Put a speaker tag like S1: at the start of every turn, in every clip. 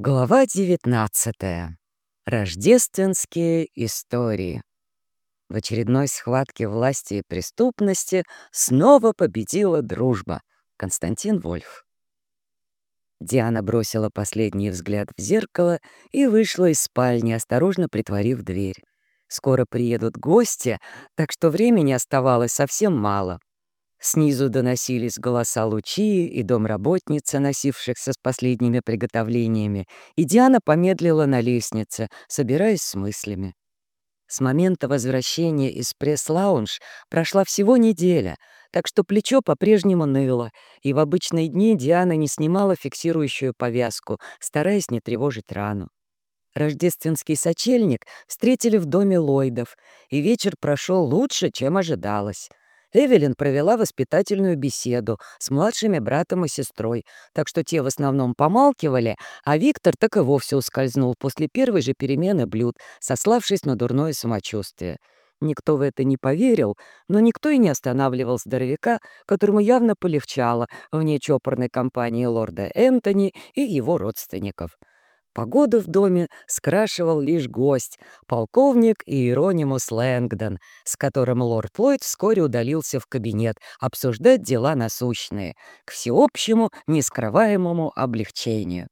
S1: Глава 19. Рождественские истории. В очередной схватке власти и преступности снова победила дружба. Константин Вольф. Диана бросила последний взгляд в зеркало и вышла из спальни, осторожно притворив дверь. Скоро приедут гости, так что времени оставалось совсем мало. Снизу доносились голоса Лучии и домработницы, носившихся с последними приготовлениями, и Диана помедлила на лестнице, собираясь с мыслями. С момента возвращения из пресс-лаунж прошла всего неделя, так что плечо по-прежнему ныло, и в обычные дни Диана не снимала фиксирующую повязку, стараясь не тревожить рану. Рождественский сочельник встретили в доме Ллойдов, и вечер прошел лучше, чем ожидалось. Эвелин провела воспитательную беседу с младшими братом и сестрой, так что те в основном помалкивали, а Виктор так и вовсе ускользнул после первой же перемены блюд, сославшись на дурное самочувствие. Никто в это не поверил, но никто и не останавливал здоровяка, которому явно полегчало в нечопорной компании лорда Энтони и его родственников. Погоду в доме скрашивал лишь гость, полковник Иеронимус Лэнгдон, с которым лорд Ллойд вскоре удалился в кабинет обсуждать дела насущные, к всеобщему, нескрываемому облегчению.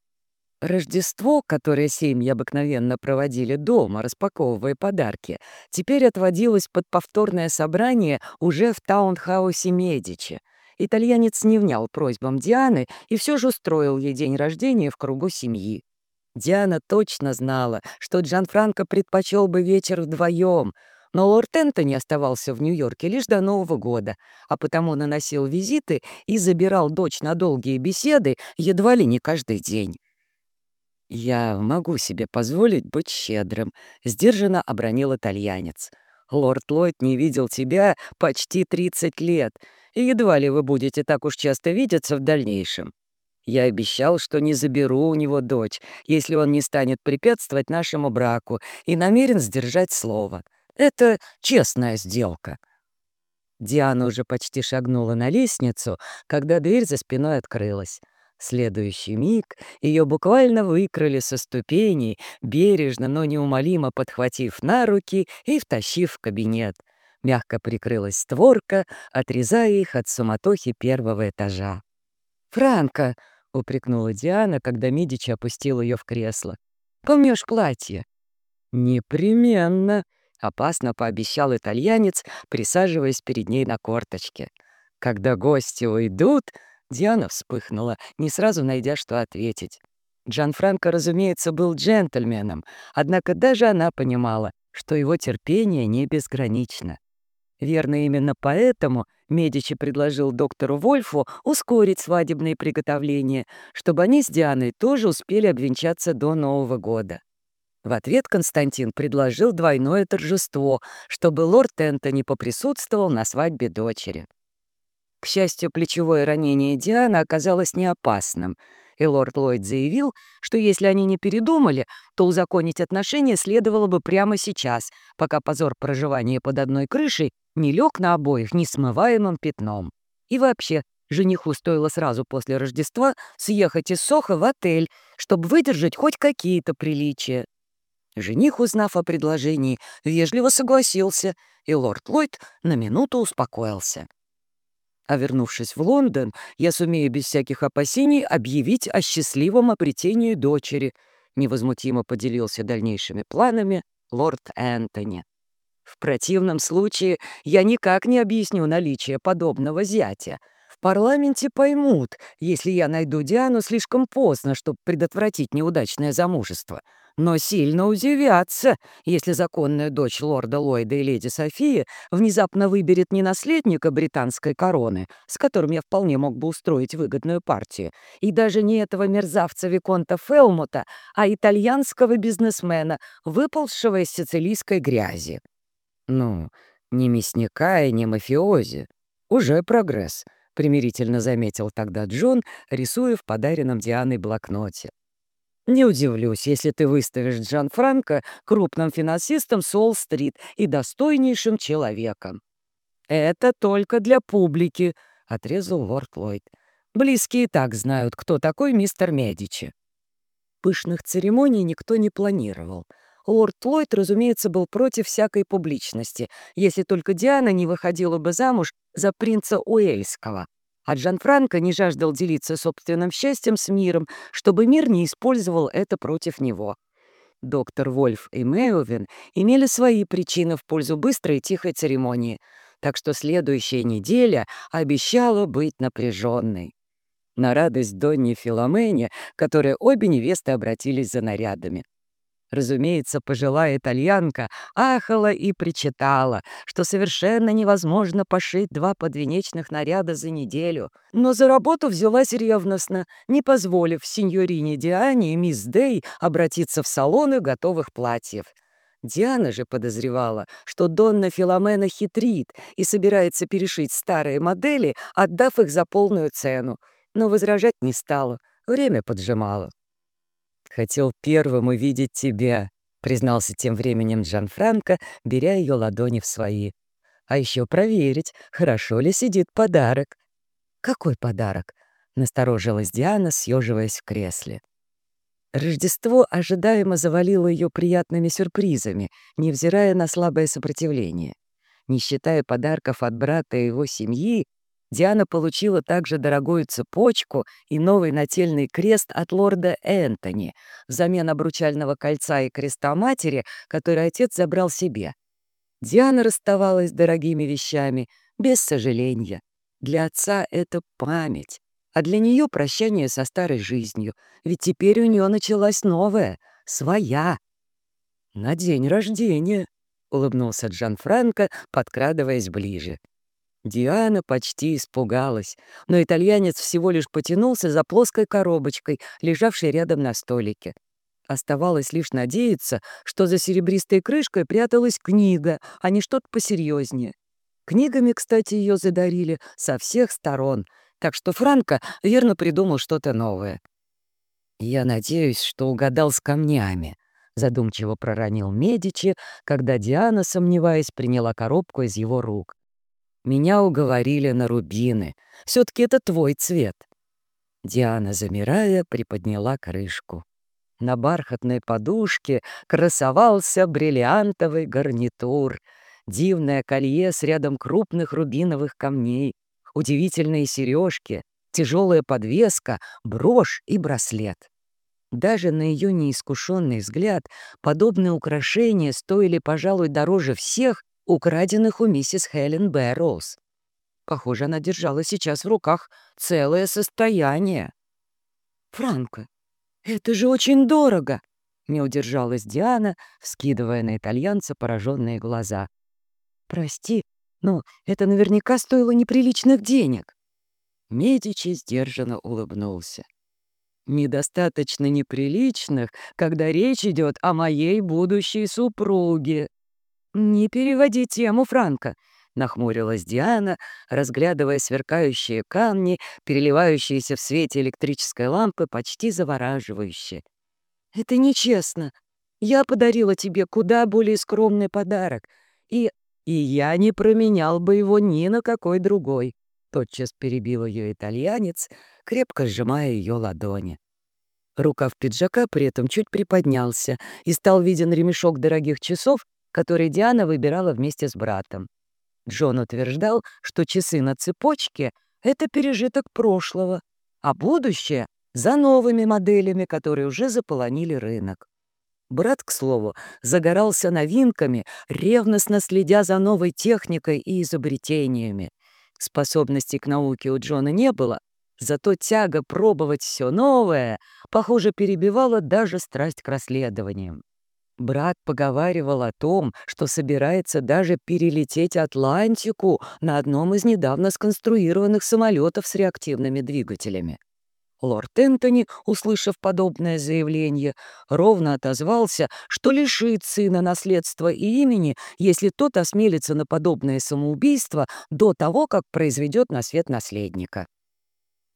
S1: Рождество, которое семьи обыкновенно проводили дома, распаковывая подарки, теперь отводилось под повторное собрание уже в таунхаусе Медичи. Итальянец не внял просьбам Дианы и все же устроил ей день рождения в кругу семьи. Диана точно знала, что Джанфранко предпочел бы вечер вдвоем, но лорд Энтони оставался в Нью-Йорке лишь до Нового года, а потому наносил визиты и забирал дочь на долгие беседы едва ли не каждый день. «Я могу себе позволить быть щедрым», — сдержанно обронил итальянец. «Лорд Ллойд не видел тебя почти 30 лет, и едва ли вы будете так уж часто видеться в дальнейшем. Я обещал, что не заберу у него дочь, если он не станет препятствовать нашему браку и намерен сдержать слово. Это честная сделка». Диана уже почти шагнула на лестницу, когда дверь за спиной открылась. следующий миг ее буквально выкрали со ступеней, бережно, но неумолимо подхватив на руки и втащив в кабинет. Мягко прикрылась створка, отрезая их от суматохи первого этажа. «Франко!» — упрекнула Диана, когда Медичи опустил ее в кресло. «Помнешь платье?» «Непременно», — опасно пообещал итальянец, присаживаясь перед ней на корточке. «Когда гости уйдут...» — Диана вспыхнула, не сразу найдя, что ответить. Джан Франко, разумеется, был джентльменом, однако даже она понимала, что его терпение не безгранично. Верно, именно поэтому Медичи предложил доктору Вольфу ускорить свадебные приготовления, чтобы они с Дианой тоже успели обвенчаться до Нового года. В ответ Константин предложил двойное торжество, чтобы лорд Энтони поприсутствовал на свадьбе дочери. К счастью, плечевое ранение Дианы оказалось не опасным — и лорд Ллойд заявил, что если они не передумали, то узаконить отношения следовало бы прямо сейчас, пока позор проживания под одной крышей не лег на обоих несмываемым пятном. И вообще, жениху стоило сразу после Рождества съехать из Соха в отель, чтобы выдержать хоть какие-то приличия. Жених, узнав о предложении, вежливо согласился, и лорд Ллойд на минуту успокоился. А вернувшись в Лондон, я сумею без всяких опасений объявить о счастливом обретении дочери», — невозмутимо поделился дальнейшими планами лорд Энтони. «В противном случае я никак не объясню наличие подобного зятя. В парламенте поймут, если я найду Диану слишком поздно, чтобы предотвратить неудачное замужество но сильно удивятся, если законная дочь лорда Ллойда и леди Софии внезапно выберет не наследника британской короны, с которым я вполне мог бы устроить выгодную партию, и даже не этого мерзавца Виконта Фелмута, а итальянского бизнесмена, выползшего из сицилийской грязи. Ну, не мясника и не мафиози. Уже прогресс, примирительно заметил тогда Джон, рисуя в подаренном Дианой блокноте. Не удивлюсь, если ты выставишь Джан Франко крупным финансистом Солл-стрит и достойнейшим человеком. Это только для публики, — отрезал лорд Ллойд. Близкие так знают, кто такой мистер Медичи. Пышных церемоний никто не планировал. Лорд Ллойд, разумеется, был против всякой публичности, если только Диана не выходила бы замуж за принца Уэльского. А Джанфранко не жаждал делиться собственным счастьем с миром, чтобы мир не использовал это против него. Доктор Вольф и Мэйовин имели свои причины в пользу быстрой и тихой церемонии, так что следующая неделя обещала быть напряженной. На радость Донни Филомене, которой обе невесты обратились за нарядами. Разумеется, пожилая итальянка ахала и причитала, что совершенно невозможно пошить два подвенечных наряда за неделю, но за работу взялась ревностно, не позволив сеньорине Диане и мисс Дэй обратиться в салоны готовых платьев. Диана же подозревала, что Донна Филомена хитрит и собирается перешить старые модели, отдав их за полную цену, но возражать не стала, время поджимало. «Хотел первым увидеть тебя», — признался тем временем Джан Франко, беря ее ладони в свои. «А еще проверить, хорошо ли сидит подарок». «Какой подарок?» — насторожилась Диана, съеживаясь в кресле. Рождество ожидаемо завалило ее приятными сюрпризами, невзирая на слабое сопротивление. Не считая подарков от брата и его семьи, Диана получила также дорогую цепочку и новый нательный крест от лорда Энтони взамен обручального кольца и креста матери, который отец забрал себе. Диана расставалась с дорогими вещами без сожаления. Для отца это память, а для нее прощание со старой жизнью, ведь теперь у нее началась новая, своя. «На день рождения», — улыбнулся Джан Франко, подкрадываясь ближе. Диана почти испугалась, но итальянец всего лишь потянулся за плоской коробочкой, лежавшей рядом на столике. Оставалось лишь надеяться, что за серебристой крышкой пряталась книга, а не что-то посерьезнее. Книгами, кстати, ее задарили со всех сторон, так что Франко верно придумал что-то новое. «Я надеюсь, что угадал с камнями», — задумчиво проронил Медичи, когда Диана, сомневаясь, приняла коробку из его рук. Меня уговорили на рубины. Все-таки это твой цвет. Диана, замирая, приподняла крышку. На бархатной подушке красовался бриллиантовый гарнитур, дивное колье с рядом крупных рубиновых камней, удивительные сережки, тяжелая подвеска, брошь и браслет. Даже на ее неискушенный взгляд подобные украшения стоили, пожалуй, дороже всех, украденных у миссис Хелен Бэрроуз. Похоже, она держала сейчас в руках целое состояние. «Франко, это же очень дорого!» — не удержалась Диана, вскидывая на итальянца пораженные глаза. «Прости, но это наверняка стоило неприличных денег». Медичи сдержанно улыбнулся. «Недостаточно неприличных, когда речь идет о моей будущей супруге», «Не переводи тему, Франко», — нахмурилась Диана, разглядывая сверкающие камни, переливающиеся в свете электрической лампы, почти завораживающе. «Это нечестно. Я подарила тебе куда более скромный подарок, и... и я не променял бы его ни на какой другой», — тотчас перебил ее итальянец, крепко сжимая ее ладони. Рукав пиджака при этом чуть приподнялся, и стал виден ремешок дорогих часов, который Диана выбирала вместе с братом. Джон утверждал, что часы на цепочке — это пережиток прошлого, а будущее — за новыми моделями, которые уже заполонили рынок. Брат, к слову, загорался новинками, ревностно следя за новой техникой и изобретениями. Способностей к науке у Джона не было, зато тяга пробовать все новое, похоже, перебивала даже страсть к расследованиям. Брат поговаривал о том, что собирается даже перелететь Атлантику на одном из недавно сконструированных самолетов с реактивными двигателями. Лорд Энтони, услышав подобное заявление, ровно отозвался, что лишит сына наследства и имени, если тот осмелится на подобное самоубийство до того, как произведет на свет наследника.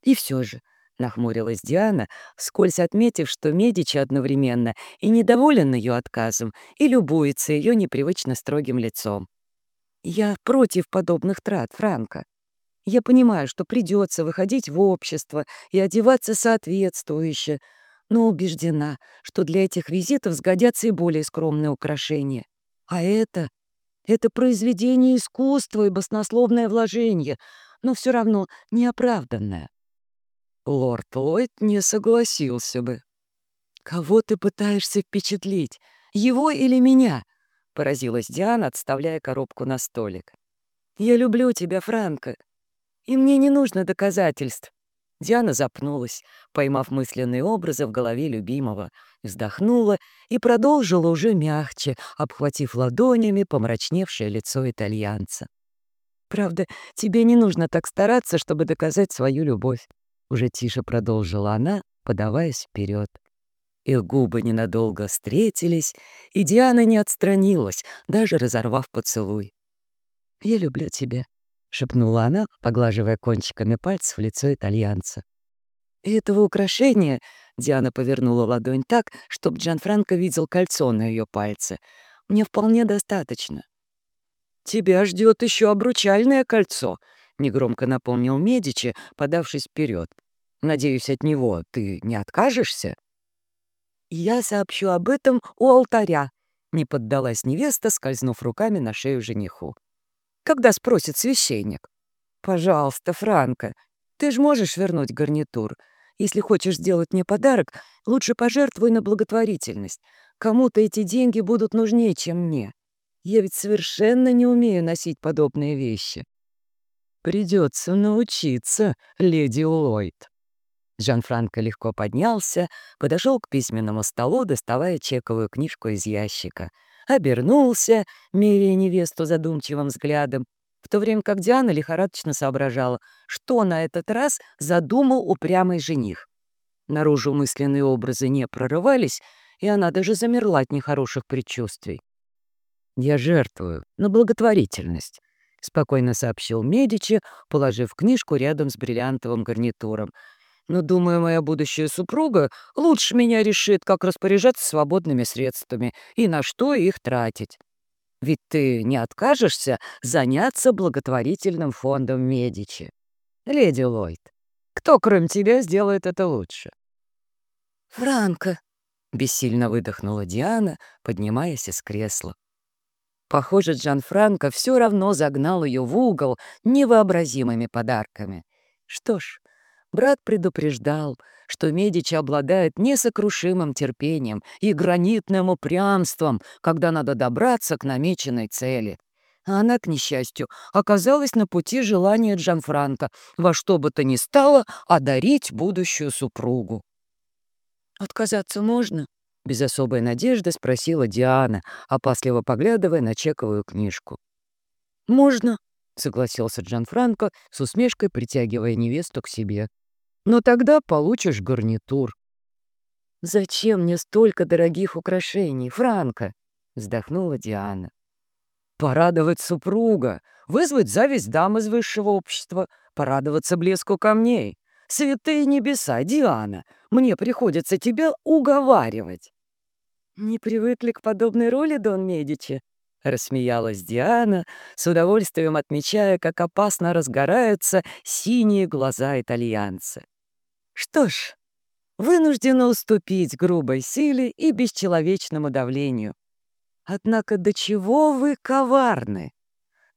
S1: И все же Нахмурилась Диана, скользь отметив, что Медичи одновременно и недоволен ее отказом, и любуется ее непривычно строгим лицом. «Я против подобных трат, Франко. Я понимаю, что придется выходить в общество и одеваться соответствующе, но убеждена, что для этих визитов сгодятся и более скромные украшения. А это... это произведение искусства и баснословное вложение, но все равно неоправданное. Лорд Ллойд не согласился бы. «Кого ты пытаешься впечатлить? Его или меня?» — поразилась Диана, отставляя коробку на столик. «Я люблю тебя, Франко, и мне не нужно доказательств». Диана запнулась, поймав мысленные образы в голове любимого, вздохнула и продолжила уже мягче, обхватив ладонями помрачневшее лицо итальянца. «Правда, тебе не нужно так стараться, чтобы доказать свою любовь», — уже тише продолжила она, подаваясь вперед. Их губы ненадолго встретились, и Диана не отстранилась, даже разорвав поцелуй. «Я люблю тебя», — шепнула она, поглаживая кончиками пальцев лицо итальянца. «И этого украшения...» — Диана повернула ладонь так, чтобы Джанфранко видел кольцо на ее пальце. «Мне вполне достаточно». «Тебя ждет еще обручальное кольцо», — негромко напомнил Медичи, подавшись вперед. «Надеюсь, от него ты не откажешься?» «Я сообщу об этом у алтаря», — не поддалась невеста, скользнув руками на шею жениху когда спросит священник. «Пожалуйста, Франко, ты же можешь вернуть гарнитур. Если хочешь сделать мне подарок, лучше пожертвуй на благотворительность. Кому-то эти деньги будут нужнее, чем мне. Я ведь совершенно не умею носить подобные вещи». «Придется научиться, леди Ллойд». Жан-Франко легко поднялся, подошел к письменному столу, доставая чековую книжку из ящика — обернулся, меряя невесту задумчивым взглядом, в то время как Диана лихорадочно соображала, что на этот раз задумал упрямый жених. Наружу мысленные образы не прорывались, и она даже замерла от нехороших предчувствий. «Я жертвую на благотворительность», — спокойно сообщил Медичи, положив книжку рядом с бриллиантовым гарнитуром — но, думаю, моя будущая супруга лучше меня решит, как распоряжаться свободными средствами и на что их тратить. Ведь ты не откажешься заняться благотворительным фондом Медичи. Леди Ллойд, кто, кроме тебя, сделает это лучше? «Франко», — бессильно выдохнула Диана, поднимаясь из кресла. Похоже, Джан Франко все равно загнал ее в угол невообразимыми подарками. Что ж, Брат предупреждал, что Медичи обладает несокрушимым терпением и гранитным упрямством, когда надо добраться к намеченной цели. А она, к несчастью, оказалась на пути желания Джанфранко во что бы то ни стало одарить будущую супругу. «Отказаться можно?» — без особой надежды спросила Диана, опасливо поглядывая на чековую книжку. «Можно», — согласился Джанфранко, с усмешкой притягивая невесту к себе но тогда получишь гарнитур». «Зачем мне столько дорогих украшений, Франко?» — вздохнула Диана. «Порадовать супруга, вызвать зависть дам из высшего общества, порадоваться блеску камней. Святые небеса, Диана, мне приходится тебя уговаривать». «Не привыкли к подобной роли, Дон Медичи?» — рассмеялась Диана, с удовольствием отмечая, как опасно разгораются синие глаза итальянца. «Что ж, вынуждена уступить грубой силе и бесчеловечному давлению. Однако до чего вы коварны?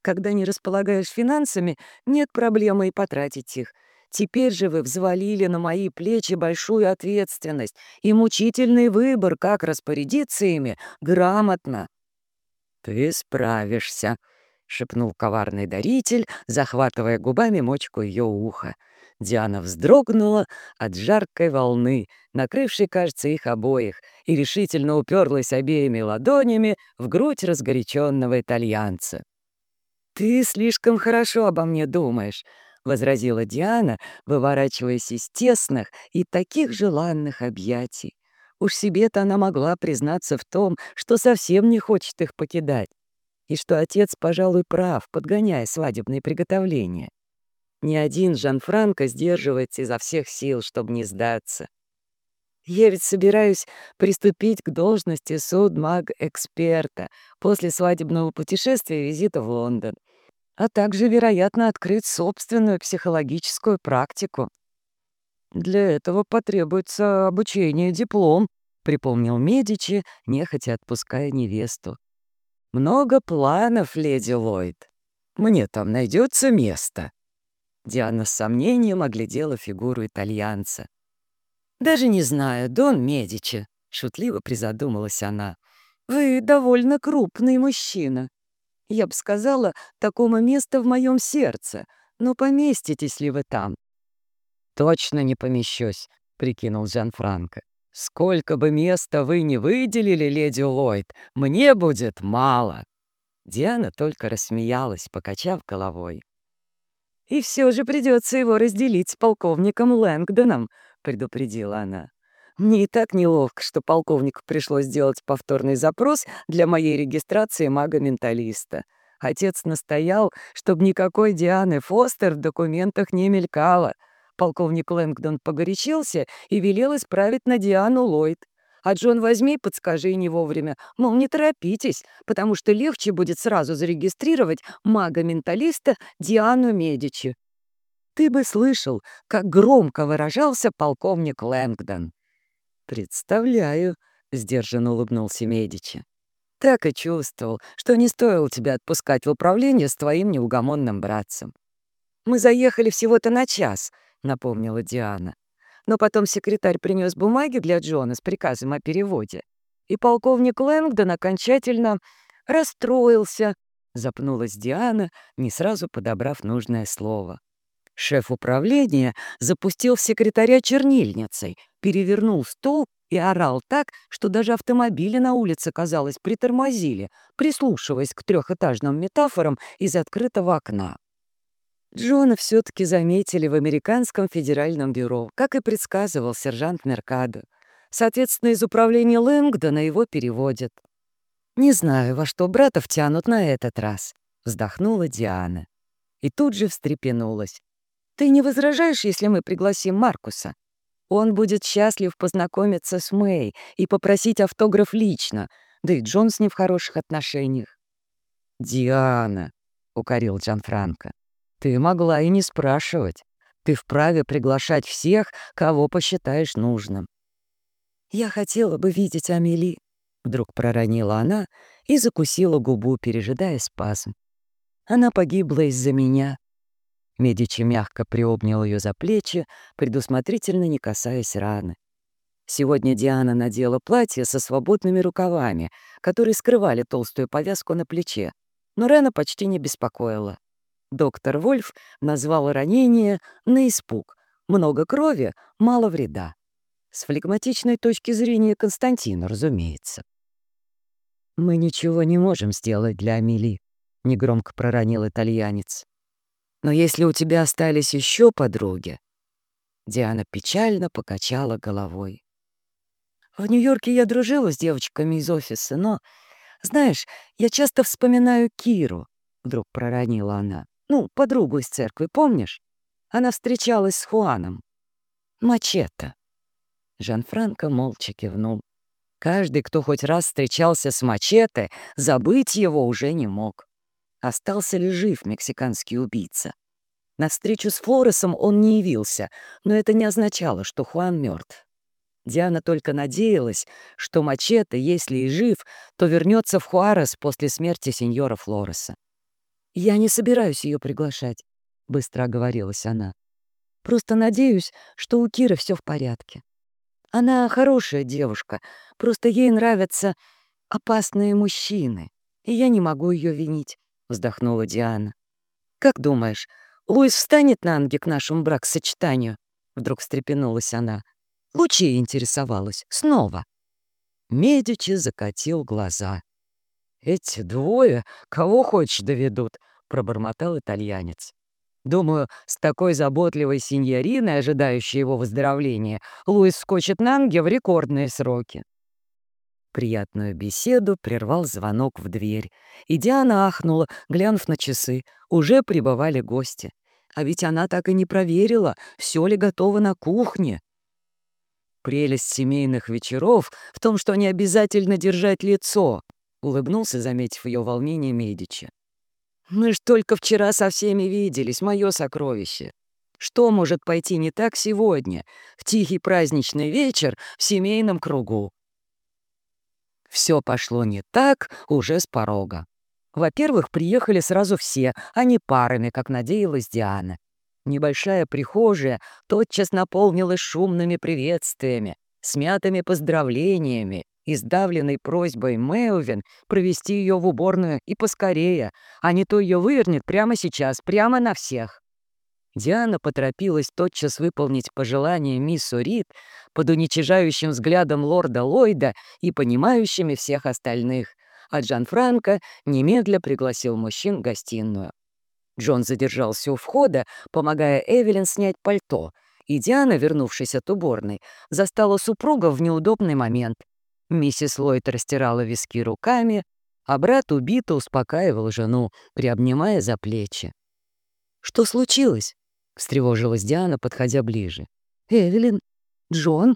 S1: Когда не располагаешь финансами, нет проблемы и потратить их. Теперь же вы взвалили на мои плечи большую ответственность и мучительный выбор, как распорядиться ими грамотно, «Ты справишься», — шепнул коварный даритель, захватывая губами мочку ее уха. Диана вздрогнула от жаркой волны, накрывшей, кажется, их обоих, и решительно уперлась обеими ладонями в грудь разгоряченного итальянца. «Ты слишком хорошо обо мне думаешь», — возразила Диана, выворачиваясь из тесных и таких желанных объятий. Уж себе-то она могла признаться в том, что совсем не хочет их покидать, и что отец, пожалуй, прав, подгоняя свадебные приготовления. Ни один Жан-Франко сдерживается изо всех сил, чтобы не сдаться. Я ведь собираюсь приступить к должности судмаг-эксперта после свадебного путешествия и визита в Лондон, а также, вероятно, открыть собственную психологическую практику. Для этого потребуется обучение и диплом, припомнил Медичи, нехотя отпуская невесту. Много планов, леди Ллойд. Мне там найдется место. Диана с сомнением оглядела фигуру итальянца. «Даже не знаю, Дон Медичи», — шутливо призадумалась она. «Вы довольно крупный мужчина. Я бы сказала, такому место в моем сердце, но поместитесь ли вы там?» «Точно не помещусь», — прикинул Жан-Франко. «Сколько бы места вы не выделили, леди Ллойд, мне будет мало». Диана только рассмеялась, покачав головой. «И все же придется его разделить с полковником Лэнгдоном», — предупредила она. «Мне и так неловко, что полковнику пришлось сделать повторный запрос для моей регистрации мага-менталиста. Отец настоял, чтобы никакой Дианы Фостер в документах не мелькала. Полковник Лэнгдон погорячился и велел исправить на Диану Ллойд. А Джон, возьми, подскажи не вовремя. Мол, не торопитесь, потому что легче будет сразу зарегистрировать мага-менталиста Диану Медичи. Ты бы слышал, как громко выражался полковник Лэнгдон. «Представляю», — сдержанно улыбнулся Медичи. «Так и чувствовал, что не стоило тебя отпускать в управление с твоим неугомонным братцем. Мы заехали всего-то на час», — напомнила Диана. Но потом секретарь принес бумаги для Джона с приказом о переводе. И полковник Лэнгдон окончательно расстроился, запнулась Диана, не сразу подобрав нужное слово. Шеф управления запустил секретаря чернильницей, перевернул стол и орал так, что даже автомобили на улице, казалось, притормозили, прислушиваясь к трехэтажным метафорам из открытого окна. Джона все-таки заметили в американском федеральном бюро, как и предсказывал сержант Меркадо. Соответственно, из управления Лэнгдона его переводят. «Не знаю, во что братов тянут на этот раз», — вздохнула Диана. И тут же встрепенулась. «Ты не возражаешь, если мы пригласим Маркуса? Он будет счастлив познакомиться с Мэй и попросить автограф лично, да и Джон с в хороших отношениях». «Диана», — укорил Джан Франко, ты могла и не спрашивать. Ты вправе приглашать всех, кого посчитаешь нужным. «Я хотела бы видеть Амели», — вдруг проронила она и закусила губу, пережидая спазм. «Она погибла из-за меня». Медичи мягко приобнял ее за плечи, предусмотрительно не касаясь раны. Сегодня Диана надела платье со свободными рукавами, которые скрывали толстую повязку на плече, но рана почти не беспокоила. Доктор Вольф назвал ранение на испуг. Много крови, мало вреда. С флегматичной точки зрения Константина, разумеется. «Мы ничего не можем сделать для Амели», — негромко проронил итальянец. «Но если у тебя остались еще подруги...» Диана печально покачала головой. «В Нью-Йорке я дружила с девочками из офиса, но, знаешь, я часто вспоминаю Киру», — вдруг проронила она. Ну, подругу из церкви, помнишь? Она встречалась с Хуаном. Мачете. Жан-Франко молча кивнул. Каждый, кто хоть раз встречался с Мачете, забыть его уже не мог. Остался ли жив мексиканский убийца? На встречу с Флоресом он не явился, но это не означало, что Хуан мертв. Диана только надеялась, что Мачете, если и жив, то вернется в Хуарес после смерти сеньора Флореса. «Я не собираюсь ее приглашать», — быстро оговорилась она. «Просто надеюсь, что у Киры все в порядке. Она хорошая девушка, просто ей нравятся опасные мужчины, и я не могу ее винить», — вздохнула Диана. «Как думаешь, Луис встанет на ноги к нашему бракосочетанию?» Вдруг встрепенулась она. Лучи интересовалась. Снова. Медичи закатил глаза. «Эти двое кого хочешь доведут», — пробормотал итальянец. «Думаю, с такой заботливой синьориной, ожидающей его выздоровления, Луис скочит на ноги в рекордные сроки». Приятную беседу прервал звонок в дверь, и Диана ахнула, глянув на часы. Уже прибывали гости. А ведь она так и не проверила, все ли готово на кухне. Прелесть семейных вечеров в том, что не обязательно держать лицо, улыбнулся, заметив ее волнение Медичи. «Мы ж только вчера со всеми виделись, мое сокровище. Что может пойти не так сегодня, в тихий праздничный вечер в семейном кругу? Все пошло не так уже с порога. Во-первых, приехали сразу все, а не парами, как надеялась Диана. Небольшая прихожая тотчас наполнилась шумными приветствиями, смятыми поздравлениями и сдавленной просьбой Мэувин провести ее в уборную и поскорее, а не то ее вывернет прямо сейчас, прямо на всех. Диана поторопилась тотчас выполнить пожелание мисс Урит под уничижающим взглядом лорда Ллойда и понимающими всех остальных, а Джан Франко немедля пригласил мужчин в гостиную. Джон задержался у входа, помогая Эвелин снять пальто, и Диана, вернувшись от уборной, застала супруга в неудобный момент. Миссис Ллойд растирала виски руками, а брат убито успокаивал жену, приобнимая за плечи. «Что случилось?» — встревожилась Диана, подходя ближе. «Эвелин? Джон?»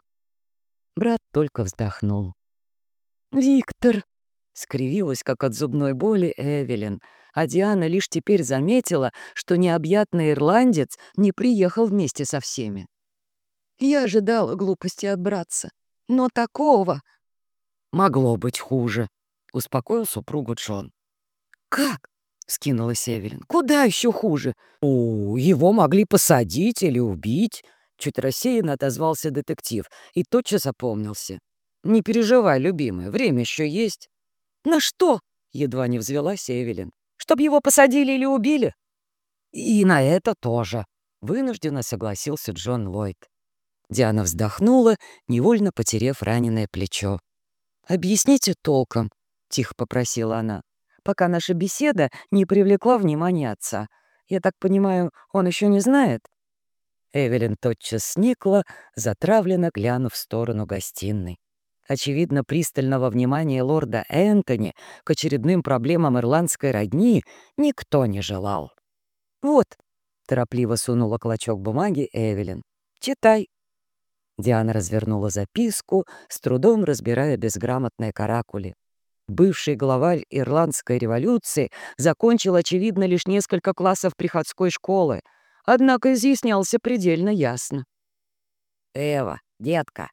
S1: Брат только вздохнул. «Виктор!» — скривилась, как от зубной боли, Эвелин, а Диана лишь теперь заметила, что необъятный ирландец не приехал вместе со всеми. «Я ожидала глупости от братца, но такого...» «Могло быть хуже», — успокоил супругу Джон. «Как?» — скинулась Эвелин. «Куда еще хуже? О, его могли посадить или убить». Чуть рассеянно отозвался детектив и тотчас опомнился. «Не переживай, любимая, время еще есть». «На что?» — едва не взвелась Эвелин. «Чтоб его посадили или убили?» «И на это тоже», — вынужденно согласился Джон Ллойд. Диана вздохнула, невольно потерев раненое плечо. «Объясните толком», — тихо попросила она пока наша беседа не привлекла внимания отца. Я так понимаю, он еще не знает?» Эвелин тотчас сникла, затравленно глянув в сторону гостиной. Очевидно, пристального внимания лорда Энтони к очередным проблемам ирландской родни никто не желал. «Вот», — торопливо сунула клочок бумаги Эвелин, — «читай». Диана развернула записку, с трудом разбирая безграмотные каракули. Бывший главарь Ирландской революции закончил, очевидно, лишь несколько классов приходской школы, однако изъяснялся предельно ясно. «Эва, детка,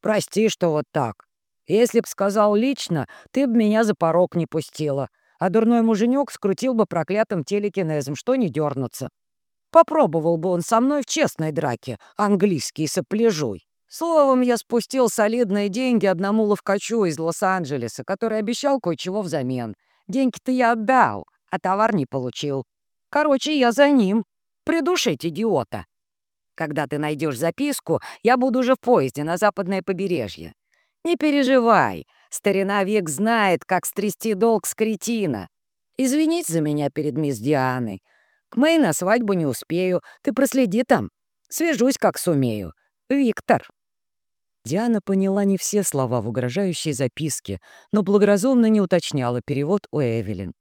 S1: прости, что вот так. Если б сказал лично, ты б меня за порог не пустила, а дурной муженек скрутил бы проклятым телекинезом, что не дернуться. Попробовал бы он со мной в честной драке, английский сопляжуй. Словом, я спустил солидные деньги одному ловкачу из Лос-Анджелеса, который обещал кое-чего взамен. Деньги-то я отдал, а товар не получил. Короче, я за ним. Придушить идиота. Когда ты найдешь записку, я буду уже в поезде на западное побережье. Не переживай, старина век знает, как стрясти долг с кретина. Извинись за меня перед мисс Дианой. К Мэй на свадьбу не успею, ты проследи там. Свяжусь, как сумею. Виктор. Диана поняла не все слова в угрожающей записке, но благоразумно не уточняла перевод у Эвелин.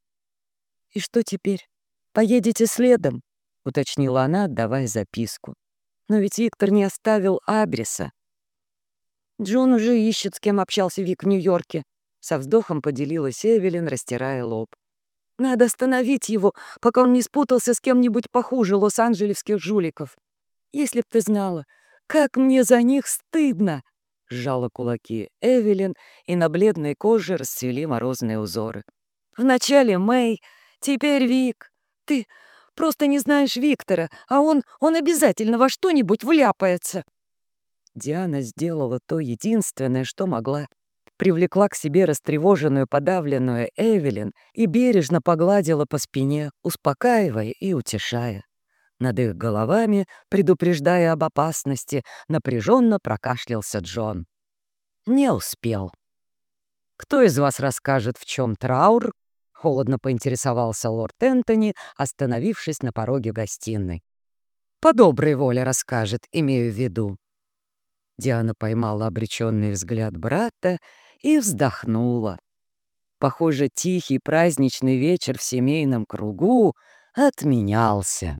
S1: «И что теперь? Поедете следом?» — уточнила она, отдавая записку. «Но ведь Виктор не оставил адреса». «Джон уже ищет, с кем общался Вик в Нью-Йорке», — со вздохом поделилась Эвелин, растирая лоб. «Надо остановить его, пока он не спутался с кем-нибудь похуже лос-анджелесских жуликов. Если б ты знала, как мне за них стыдно!» Сжала кулаки Эвелин, и на бледной коже расцвели морозные узоры. «Вначале Мэй, теперь Вик. Ты просто не знаешь Виктора, а он, он обязательно во что-нибудь вляпается». Диана сделала то единственное, что могла. Привлекла к себе растревоженную, подавленную Эвелин и бережно погладила по спине, успокаивая и утешая. Над их головами, предупреждая об опасности, напряженно прокашлялся Джон. Не успел. «Кто из вас расскажет, в чем траур?» — холодно поинтересовался лорд Энтони, остановившись на пороге гостиной. «По доброй воле расскажет, имею в виду». Диана поймала обреченный взгляд брата и вздохнула. Похоже, тихий праздничный вечер в семейном кругу отменялся.